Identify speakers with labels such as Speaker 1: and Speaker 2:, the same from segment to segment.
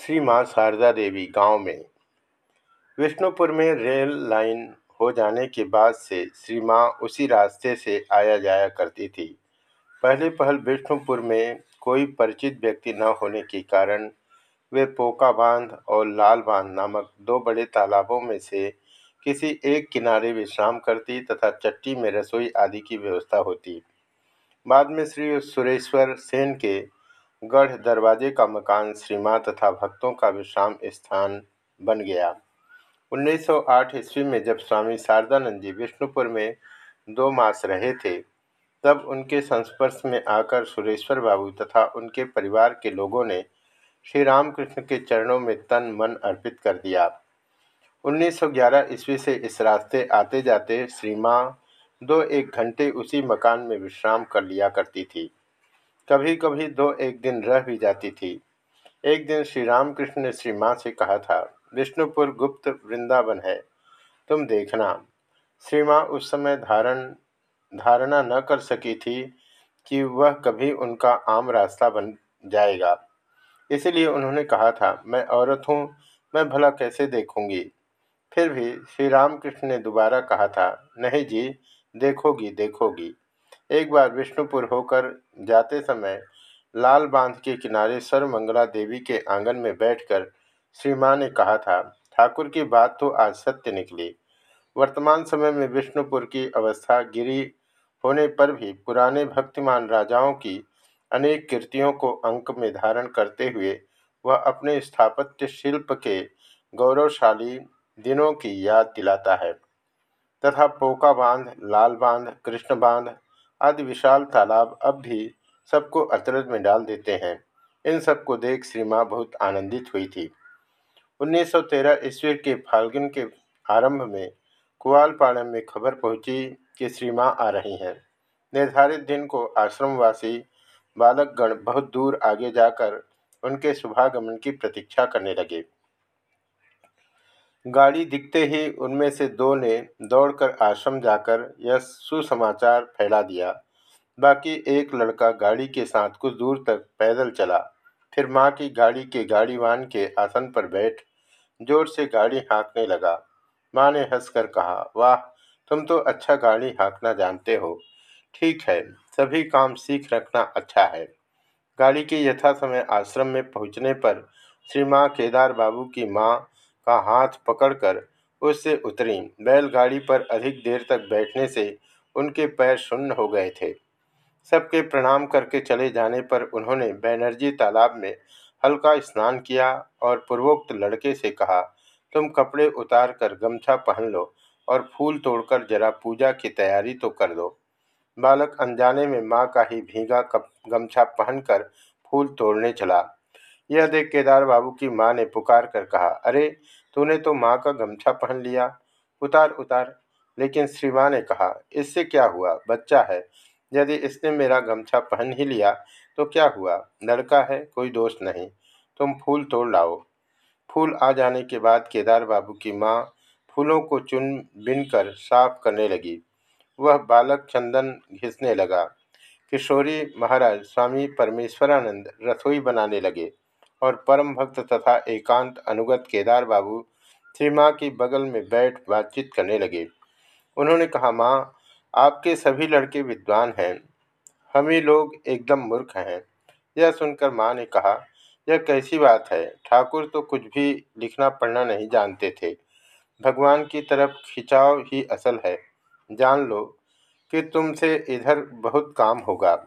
Speaker 1: श्री माँ शारदा देवी गाँव में। विष्णुपुर में रेल लाइन हो जाने के बाद से श्री माँ उसी रास्ते से आया जाया करती थी। पहले पहल विष्णुपुर में कोई परिचित व्यक्ति न होने के कारण वे पोका बाँध और लाल बाँध नामक दो बड़े तालाबों में से किसी एक किनारे विश्राम करती तथा चट्टी में रसोई आदि की व्यवस्था होती। बाद में श्री सुरेश्वर सेन के गढ़ दरवाजे का मकान श्री माँ तथा भक्तों का विश्राम स्थान बन गया। 1908 ईस्वी में जब स्वामी शारदानंद जी विष्णुपुर में दो मास रहे थे, तब उनके संस्पर्श में आकर सुरेश्वर बाबू तथा उनके परिवार के लोगों ने श्री रामकृष्ण के चरणों में तन मन अर्पित कर दिया। 1911 ईस्वी से इस रास्ते आते जाते श्री माँ दो एक घंटे उसी मकान में विश्राम कर लिया करती थी। कभी कभी दो एक दिन रह भी जाती थी। एक दिन श्री रामकृष्ण ने श्री माँ से कहा था, विष्णुपुर गुप्त वृंदावन है, तुम देखना। श्री माँ उस समय धारण, धारणा न कर सकी थी कि वह कभी उनका आम रास्ता बन जाएगा। इसलिए उन्होंने कहा था, मैं औरत हूँ, मैं भला कैसे देखूँगी? फिर भी श्री रामकृष्ण ने दोबारा कहा था, नहीं जी, देखोगी देखोगी। एक बार विष्णुपुर होकर जाते समय लाल बाँध के किनारे सर्वमंगला देवी के आँगन में बैठकर श्री माँ ने कहा था, ठाकुर की बात तो आज सत्य निकली। वर्तमान समय में विष्णुपुर की अवस्था गिरी होने पर भी पुराने भक्तिमान राजाओं की अनेक कृतियों को अंक में धारण करते हुए वह अपने स्थापत्य शिल्प के गौरवशाली दिनों की याद दिलाता है। तथा पोका बाँध, लाल बाँध, कृष्ण बाँध आदि विशाल तालाब अब भी सबको अचरज में डाल देते हैं। इन सबको देख श्री माँ बहुत आनंदित हुई थी। 1913 ईस्वी के फाल्गुन के आरंभ में कुआलपाड़म में खबर पहुँची कि श्री माँ आ रही हैं। निर्धारित दिन को आश्रमवासी बालकगण बहुत दूर आगे जाकर उनके शुभागमन की प्रतीक्षा करने लगे। गाड़ी दिखते ही उनमें से दो ने दौड़कर आश्रम जाकर यह सुसमाचार फैला दिया। बाकी एक लड़का गाड़ी के साथ कुछ दूर तक पैदल चला। फिर माँ की गाड़ी के गाड़ीवान के आसन पर बैठ ज़ोर से गाड़ी हाँकने लगा। माँ ने हंसकर कहा, वाह, तुम तो अच्छा गाड़ी हाँकना जानते हो। ठीक है, सभी काम सीख रखना अच्छा है। गाड़ी के यथा समय आश्रम में पहुँचने पर श्री माँ केदार बाबू की माँ का हाथ पकड़कर उससे उतरी। बैलगाड़ी पर अधिक देर तक बैठने से उनके पैर शून्य हो गए थे। सबके प्रणाम करके चले जाने पर उन्होंने बैनर्जी तालाब में हल्का स्नान किया और पूर्वोक्त लड़के से कहा, तुम कपड़े उतार कर गमछा पहन लो और फूल तोड़कर जरा पूजा की तैयारी तो कर दो बालक अनजाने में माँ का ही भीगा गमछा पहनकर फूल तोड़ने चला। यह देख केदार बाबू की माँ ने पुकार कर कहा, अरे, तूने तो माँ का गमछा पहन लिया। उतार उतार। लेकिन श्री माँ ने कहा, इससे क्या हुआ? बच्चा है। यदि इसने मेरा गमछा पहन ही लिया तो क्या हुआ? लड़का है, कोई दोष नहीं। तुम फूल तोड़ लाओ। फूल आ जाने के बाद केदार बाबू की माँ फूलों को चुन, बिन कर साफ़ करने लगी। वह बालक चंदन घिसने लगा। किशोरी महाराज स्वामी परमेश्वरानंद रसोई बनाने लगे। और परम भक्त तथा एकांत अनुगत केदार बाबू श्री माँ की बगल में बैठ बातचीत करने लगे। उन्होंने कहा, माँ, आपके सभी लड़के विद्वान हैं। हम ही लोग एकदम मूर्ख हैं। यह सुनकर माँ ने कहा, यह कैसी बात है? ठाकुर तो कुछ भी लिखना पढ़ना नहीं जानते थे। भगवान की तरफ़ खिंचाव ही असल है। जान लो कि तुमसे इधर बहुत काम होगा।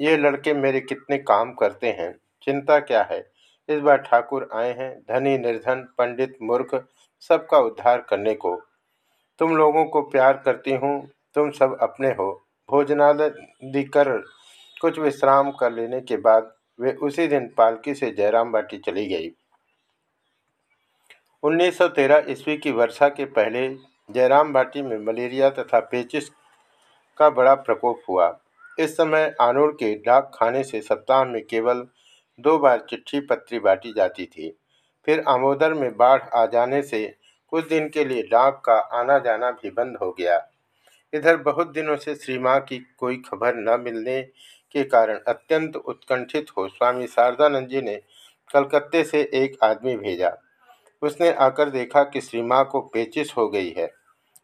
Speaker 1: ये लड़के मेरे कितने काम करते हैं। चिंता क्या है? इस बार ठाकुर आए हैं। धनी, निर्धन, पंडित, मूर्ख सबका उद्धार करने को। तुम लोगों को प्यार करती हूँ। तुम सब अपने हो। भोजनादि कर कुछ विश्राम कर लेने के बाद वे उसी दिन पालकी से जयराम बाटी चली गई। 1913 ईस्वी की वर्षा के पहले जयराम बाटी में मलेरिया तथा पेचिस का बड़ा प्रकोप हुआ। इस समय आनूर के डाक खाने से सप्ताह में केवल दो बार चिट्ठी पत्री बांटी जाती थी। फिर आमोदर में बाढ़ आ जाने से कुछ दिन के लिए डाक का आना जाना भी बंद हो गया। इधर बहुत दिनों से श्री माँ की कोई खबर न मिलने के कारण अत्यंत उत्कंठित हो स्वामी शारदानंद जी ने कलकत्ते से एक आदमी भेजा। उसने आकर देखा कि श्री माँ को पेचिश हो गई है।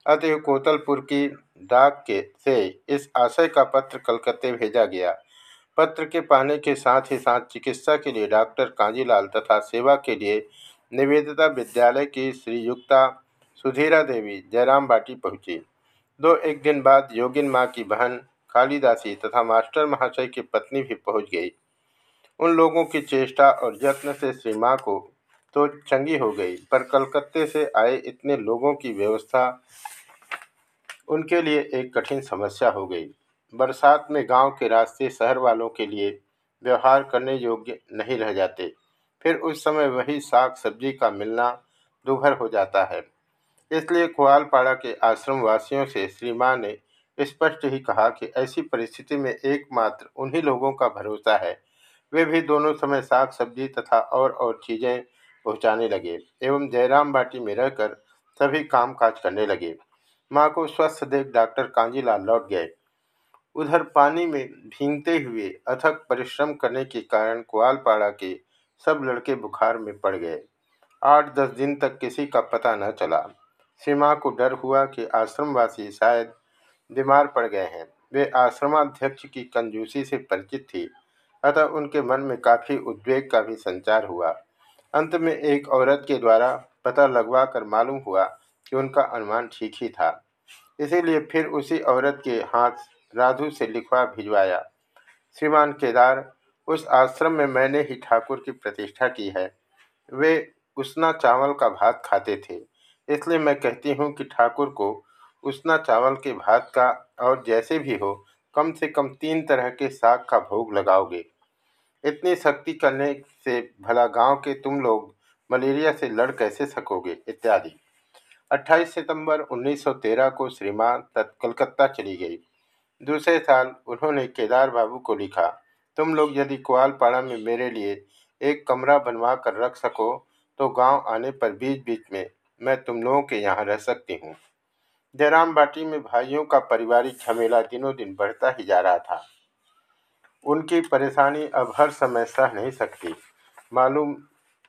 Speaker 1: अतः कोतलपुर की डाक के से इस आशय का पत्र कलकत्ते भेजा गया। पत्र के पाने के साथ ही साथ चिकित्सा के लिए डॉक्टर कांजीलाल तथा सेवा के लिए निवेदिता विद्यालय की श्रीयुक्ता सुधीरा देवी जयराम बाटी पहुँची। दो एक दिन बाद योगिन माँ की बहन कालीदासी तथा मास्टर महाशय की पत्नी भी पहुँच गई। उन लोगों की चेष्टा और यत्न से श्री माँ को तो चंगी हो गई, पर कलकत्ते से आए इतने लोगों की व्यवस्था उनके लिए एक कठिन समस्या हो गई। बरसात में गाँव के रास्ते शहर वालों के लिए व्यवहार करने योग्य नहीं रह जाते। फिर उस समय वही साग सब्ज़ी का मिलना दुभर हो जाता है। इसलिए कुआलपाड़ा के आश्रम वासियों से श्री माँ ने स्पष्ट ही कहा कि ऐसी परिस्थिति में एकमात्र उन्हीं लोगों का भरोसा है। वे भी दोनों समय साग सब्ज़ी तथा और और चीज़ें पहुँचाने लगे एवं जयराम बाटी में रहकर सभी काम काज करने लगे। माँ को स्वस्थ देख डॉक्टर कांजीलाल लौट गए। उधर पानी में भींगते हुए अथक परिश्रम करने के कारण कुआलपाड़ा के सब लड़के बुखार में पड़ गए। आठ दस दिन तक किसी का पता न चला। सीमा को डर हुआ कि आश्रमवासी शायद बीमार पड़ गए हैं। वे आश्रमाध्यक्ष की कंजूसी से परिचित थी, अतः उनके मन में काफ़ी उद्वेग का भी संचार हुआ। अंत में एक औरत के द्वारा पता लगवा कर मालूम हुआ कि उनका अनुमान ठीक ही था। इसीलिए फिर उसी औरत के हाथ राधु से लिखवा भिजवाया। श्रीमान केदार, उस आश्रम में मैंने ही ठाकुर की प्रतिष्ठा की है। वे उसना चावल का भात खाते थे, इसलिए मैं कहती हूँ कि ठाकुर को उसना चावल के भात का और जैसे भी हो, कम से कम तीन तरह के साग का भोग लगाओगे। इतनी शक्ति करने से भला गाँव के तुम लोग मलेरिया से लड़ कैसे सकोगे? इत्यादि। 28 सितंबर 1913 को श्रीमान तत् कलकत्ता चली गई। दूसरे साल उन्होंने केदार बाबू को लिखा, तुम लोग यदि कुआलपाड़ा में मेरे लिए एक कमरा बनवा कर रख सको तो गाँव आने पर बीच बीच में मैं तुम लोगों के यहाँ रह सकती हूँ। जयराम बाटी में भाइयों का पारिवारिक झमेला दिनों दिन बढ़ता ही जा रहा था। उनकी परेशानी अब हर समय सह नहीं सकती। मालूम,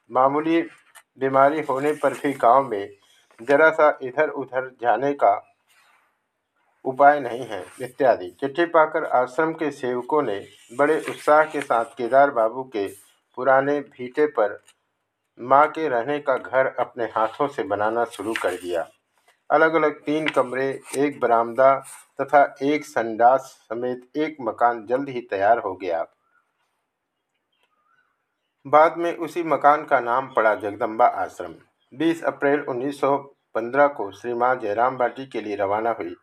Speaker 1: मामूली बीमारी होने पर भी गाँव में जरा सा इधर उधर जाने का उपाय नहीं है, इत्यादि। चिट्ठी पाकर आश्रम के सेवकों ने बड़े उत्साह के साथ केदार बाबू के पुराने भीटे पर माँ के रहने का घर अपने हाथों से बनाना शुरू कर दिया। अलग अलग तीन कमरे, एक बरामदा तथा एक संडास समेत एक मकान जल्द ही तैयार हो गया। बाद में उसी मकान का नाम पड़ा जगदम्बा आश्रम। 20 अप्रैल 1915 को श्री माँ जयराम बाटी के लिए रवाना हुई।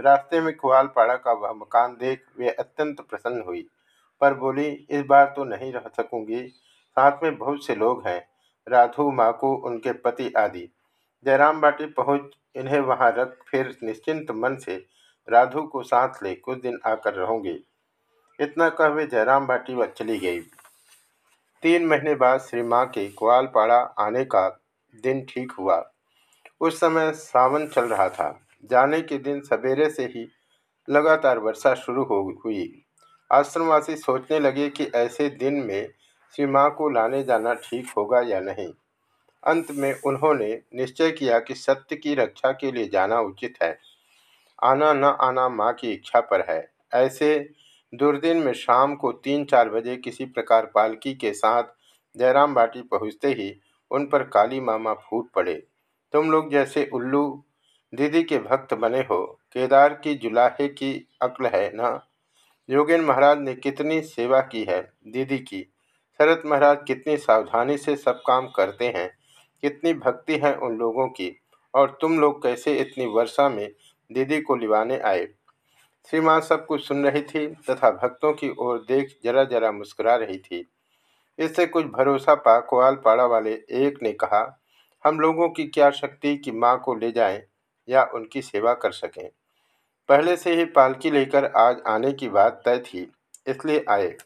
Speaker 1: रास्ते में कुआलपाड़ा का वह मकान देख वे अत्यंत प्रसन्न हुई। पर बोली, इस बार तो नहीं रह सकूँगी। साथ में बहुत से लोग हैं। राधु माकू उनके पति आदि। जयराम बाटी पहुँच, इन्हें वहाँ रख फिर निश्चिंत मन से राधु को साथ ले कुछ दिन आकर रहूँगी। इतना कह वे जयराम बाटी व चली गई। तीन महीने बाद श्री माँ के कुआलपाड़ा आने का दिन ठीक हुआ। उस समय सावन चल रहा था। जाने के दिन सवेरे से ही लगातार वर्षा शुरू हो हुई। आश्रमवासी सोचने लगे कि ऐसे दिन में श्री माँ को लाने जाना ठीक होगा या नहीं। अंत में उन्होंने निश्चय किया कि सत्य की रक्षा के लिए जाना उचित है। आना न आना माँ की इच्छा पर है। ऐसे दुर्दिन में शाम को तीन चार बजे किसी प्रकार पालकी के साथ जयराम बाटी पहुँचते ही उन पर काली मामा फूट पड़े। तुम लोग जैसे उल्लू दीदी के भक्त बने हो। केदार की जुलाहे की अक्ल है ना? योगेन महाराज ने कितनी सेवा की है दीदी की। शरत महाराज कितनी सावधानी से सब काम करते हैं। कितनी भक्ति है उन लोगों की। और तुम लोग कैसे इतनी वर्षा में दीदी को लिवाने आए? श्री माँ सब कुछ सुन रही थी तथा भक्तों की ओर देख जरा जरा मुस्कुरा रही थी। इससे कुछ भरोसा पा कोआल पाड़ा वाले एक ने कहा, हम लोगों की क्या शक्ति कि माँ को ले जाएँ? या उनकी सेवा कर सकें। पहले से ही पालकी लेकर आज आने की बात तय थी, इसलिए आए।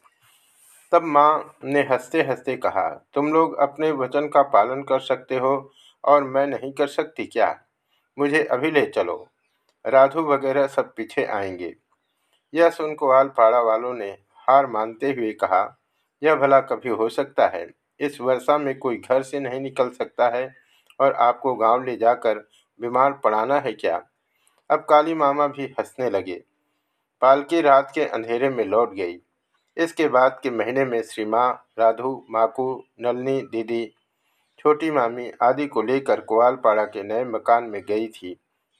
Speaker 1: तब माँ ने हँसते हँसते कहा, तुम लोग अपने वचन का पालन कर सकते हो और मैं नहीं कर सकती क्या? मुझे अभी ले चलो राधु वगैरह सब पीछे आएँगे। यह सुन कुआल पाड़ा वालों ने हार मानते हुए कहा, यह भला कभी हो सकता है। इस वर्षा में कोई घर से नहीं निकल सकता है और आपको गाँव ले जाकर बीमार पड़ाना है क्या? अब काली मामा भी हंसने लगे। पालकी रात के अंधेरे में लौट गई। इसके बाद के महीने में श्री माँ राधु, माकू, नलनी, दीदी, छोटी मामी आदि को लेकर कोआलपाड़ा के नए मकान में गई थी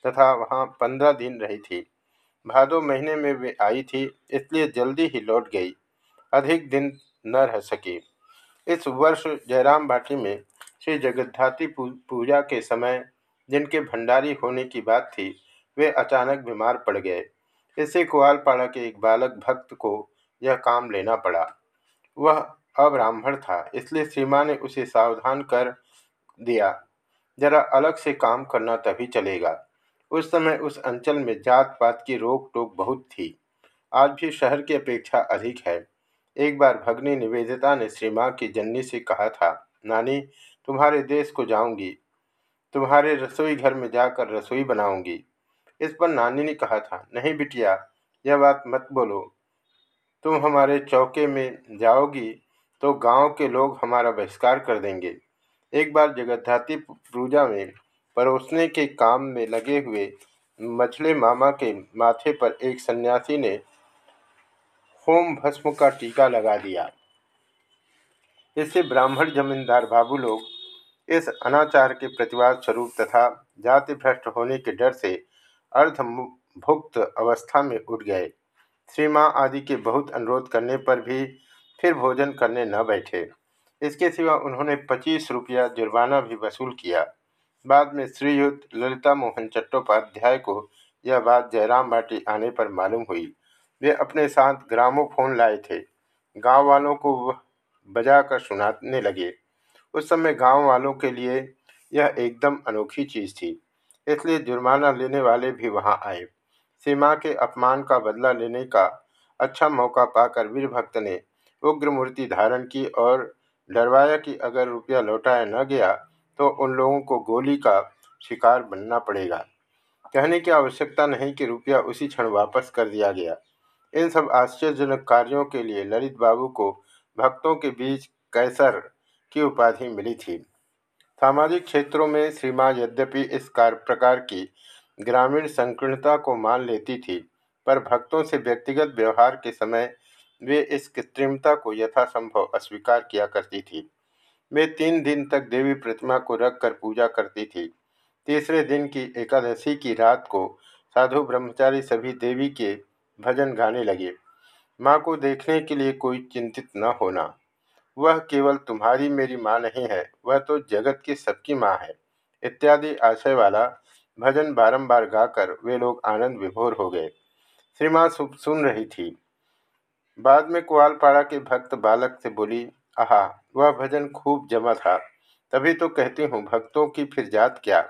Speaker 1: तथा वहाँ पंद्रह दिन रही थी। भादो महीने में वे आई थी, इसलिए जल्दी ही लौट गई। अधिक दिन न रह सकी। इस वर्ष जयराम भाटी में श्री जगद्धाती पूजा के समय जिनके भंडारी होने की बात थी, वे अचानक बीमार पड़ गए। इससे कुआलपाड़ा के एक बालक भक्त को यह काम लेना पड़ा। वह अब्राह्मण था, इसलिए श्रीमा ने उसे सावधान कर दिया। जरा अलग से काम करना तभी चलेगा। उस समय उस अंचल में जात पात की रोक टोक बहुत थी। आज भी शहर की अपेक्षा अधिक है। एक बार भगनी निवेदिता ने श्री माँ की जन्नी से कहा था, नानी, तुम्हारे देश को जाऊँगी। तुम्हारे रसोई घर में जाकर रसोई बनाऊँगी। इस पर नानी ने कहा था, नहीं बिटिया, यह बात मत बोलो। तुम हमारे चौके में जाओगी तो गाँव के लोग हमारा बहिष्कार कर देंगे। एक बार जगद्धाती पूजा में परोसने के काम में लगे हुए मछले मामा के माथे पर एक सन्यासी ने होम भस्म का टीका लगा दिया। इससे ब्राह्मण जमींदार बाबू लोग इस अनाचार के प्रतिवाद स्वरूप तथा जाति भ्रष्ट होने के डर से अर्धभुक्त अवस्था में उठ गए। श्री माँ आदि के बहुत अनुरोध करने पर भी फिर भोजन करने न बैठे। इसके सिवा उन्होंने पच्चीस रुपया जुर्माना भी वसूल किया। बाद में श्रीयुक्त ललिता मोहन चट्टोपाध्याय को यह बात जयराम बाटी आने पर मालूम हुई। वे अपने साथ ग्रामोफोन लाए थे। गाँव वालों को बजा कर सुनाने लगे। उस समय गाँव वालों के लिए यह एकदम अनोखी चीज़ थी। इसलिए जुर्माना लेने वाले भी वहाँ आए। सीमा के अपमान का बदला लेने का अच्छा मौका पाकर वीरभक्त ने उग्र मूर्ति धारण की और डरवाया कि अगर रुपया लौटाया न गया तो उन लोगों को गोली का शिकार बनना पड़ेगा। कहने की आवश्यकता नहीं कि रुपया उसी क्षण वापस कर दिया गया। इन सब आश्चर्यजनक कार्यों के लिए ललित बाबू को भक्तों के बीच कैसर की उपाधि मिली थी। सामाजिक क्षेत्रों में श्री यद्यपि इस प्रकार की ग्रामीण संकीर्णता को मान लेती थी, पर भक्तों से व्यक्तिगत व्यवहार के समय वे इस कृत्रिमता को यथासंभव अस्वीकार किया करती थी। वे तीन दिन तक देवी प्रतिमा को रखकर पूजा करती थी। तीसरे दिन की एकादशी की रात को साधु ब्रह्मचारी सभी देवी के भजन गाने लगे। माँ को देखने के लिए कोई चिंतित न होना। वह केवल तुम्हारी मेरी माँ नहीं है, वह तो जगत की सबकी माँ है। इत्यादि आशय वाला भजन बारंबार गाकर वे लोग आनंद विभोर हो गए। श्री माँ सुन रही थी। बाद में कुआलपाड़ा के भक्त बालक से बोली, आहा, वह भजन खूब जमा था। तभी तो कहती हूँ, भक्तों की फिर जात क्या?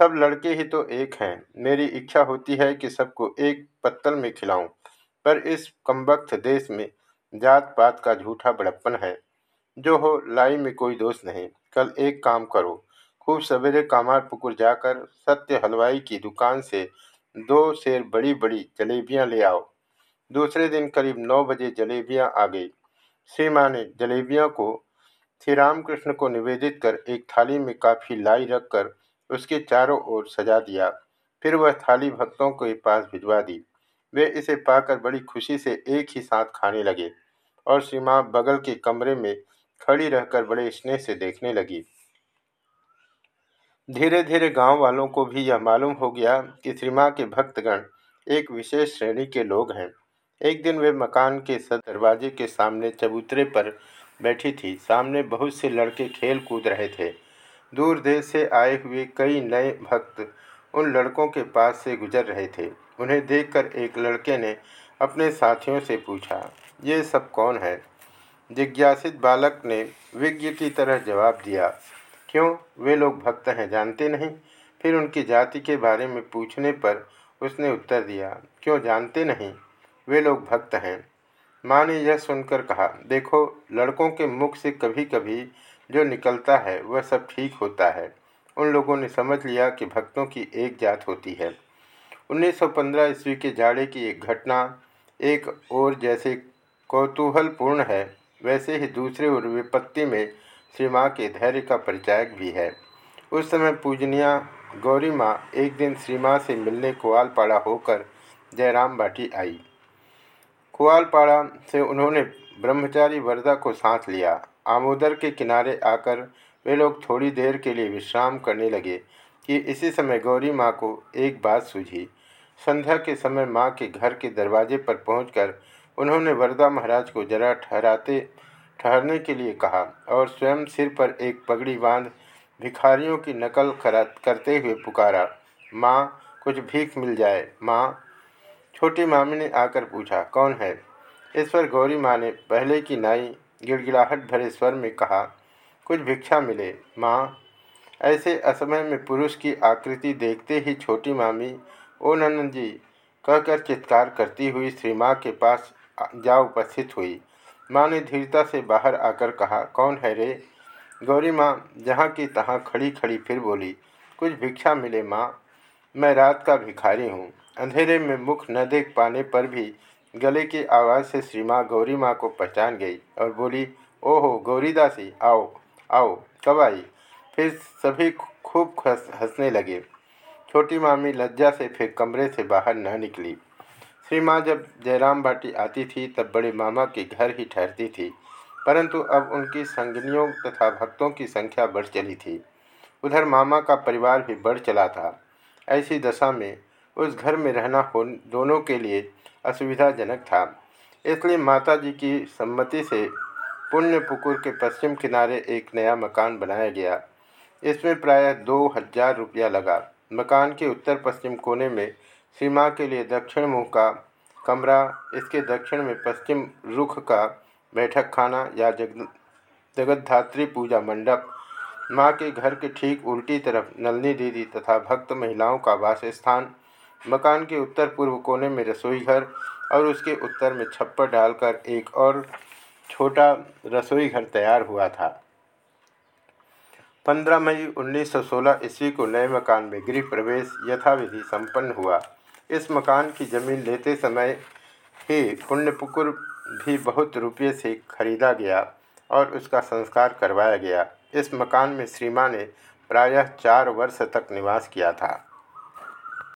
Speaker 1: सब लड़के ही तो एक हैं। मेरी इच्छा होती है कि सबको एक पत्तल में खिलाऊं, पर इस कमबख्त देश में जात पात का झूठा बड़प्पन है। जो हो, लाई में कोई दोष नहीं। कल एक काम करो। खूब सवेरे कामार पुकुर जाकर सत्य हलवाई की दुकान से दो शेर बड़ी बड़ी जलेबियाँ ले आओ। दूसरे दिन करीब नौ बजे जलेबियाँ आ गई। श्री माँ ने जलेबियों को श्री रामकृष्ण को निवेदित कर एक थाली में काफ़ी लाई रखकर उसके चारों ओर सजा दिया। फिर वह थाली भक्तों के पास भिजवा दी। वे इसे पाकर बड़ी खुशी से एक ही साथ खाने लगे और श्री बगल के कमरे में खड़ी रहकर बड़े स्नेह से देखने लगी। धीरे धीरे गाँव वालों को भी यह मालूम हो गया कि श्री के भक्तगण एक विशेष श्रेणी के लोग हैं। एक दिन वे मकान के सद दरवाजे के सामने चबूतरे पर बैठी थी। सामने बहुत से लड़के खेल कूद रहे थे। दूर देश से आए हुए कई नए भक्त उन लड़कों के पास से गुजर रहे थे। उन्हें देखकर एक लड़के ने अपने साथियों से पूछा, ये सब कौन है? जिज्ञासित बालक ने विज्ञ की तरह जवाब दिया, क्यों? वे लोग भक्त हैं, जानते नहीं? फिर उनकी जाति के बारे में पूछने पर उसने उत्तर दिया, क्यों जानते नहीं? वे लोग भक्त हैं। माँ ने यह सुनकर कहा, देखो, लड़कों के मुख से कभी कभी जो निकलता है, वह सब ठीक होता है। उन लोगों ने समझ लिया कि भक्तों की एक जात होती है। 1915 ईस्वी के जाड़े की एक घटना, एक और जैसे कौतूहलपूर्ण है, वैसे ही दूसरे और विपत्ति में श्री माँ के धैर्य का परिचायक भी है। उस समय पूजनिया गौरी माँ एक दिन श्री माँ से मिलने कुआलपाड़ा होकर जयराम बाटी आई। कुआलपाड़ा से उन्होंने ब्रह्मचारी वरदा को साथ लिया। आमोदर के किनारे आकर वे लोग थोड़ी देर के लिए विश्राम करने लगे कि इसी समय गौरी माँ को एक बात सूझी। संध्या के समय माँ के घर के दरवाजे पर पहुंचकर उन्होंने वरदा महाराज को जरा ठहराते, ठहरने के लिए कहा और स्वयं सिर पर एक पगड़ी बाँध भिखारियों की नकल करा, करते हुए पुकारा, माँ, कुछ भीख मिल जाए, माँ? छोटी मामी ने आकर पूछा, कौन है? इस पर गौरी माँ ने पहले की नाई गिड़गिड़ाहट भरे स्वर में कहा कुछ भिक्षा मिले। माँ, ऐसे असमय में पुरुष की आकृति देखते ही छोटी मामी ओ नंदन जी कहकर चित्कार करती हुई श्री माँ के पास जा उपस्थित हुई। माँ ने धीरता से बाहर आकर कहा, कौन है रे? गौरी माँ, जहाँ की तहाँ खड़ी खड़ी फिर बोली, कुछ भिक्षा मिले माँ, मैं रात का भिखारी हूँ। अंधेरे में मुख न देख पाने पर भी गले की आवाज़ से श्री माँ गौरी माँ को पहचान गई और बोली, ओहो, गौरीदासी, आओ। आओ कब आई। फिर सभी खूब हंसने लगे। छोटी मामी लज्जा से फिर कमरे से बाहर न निकली। श्री माँ जब जयराम बाटी आती थी, तब बड़े मामा के घर ही ठहरती थी। परंतु अब उनकी संगनियों तथा भक्तों की संख्या बढ़ चली थी। उधर मामा का परिवार भी बढ़ चला था। ऐसी दशा में उस घर में रहना हो दोनों के लिए असुविधाजनक था। इसलिए माता जी की सम्मति से पुण्यपुकुर के पश्चिम किनारे एक नया मकान बनाया गया। इसमें प्रायः दो हज़ार रुपया लगा। मकान के उत्तर पश्चिम कोने में सीमा के लिए दक्षिण मुँह का कमरा, इसके दक्षिण में पश्चिम रुख का बैठक खाना या जग जगतधात्री पूजा मंडप। माँ के घर के ठीक उल्टी तरफ़ नलनी दीदी तथा भक्त महिलाओं का वास स्थान मकान के उत्तर पूर्व कोने में रसोई घर और उसके उत्तर में छप्पर डालकर एक और छोटा रसोई घर तैयार हुआ था। 15 मई 1916 ईस्वी को नए मकान में गृह प्रवेश यथाविधि संपन्न हुआ। इस मकान की ज़मीन लेते समय ही पुण्यपुकुर भी बहुत रुपये से खरीदा गया और उसका संस्कार करवाया गया। इस मकान में श्रीमा ने प्रायः चार वर्ष तक निवास किया था।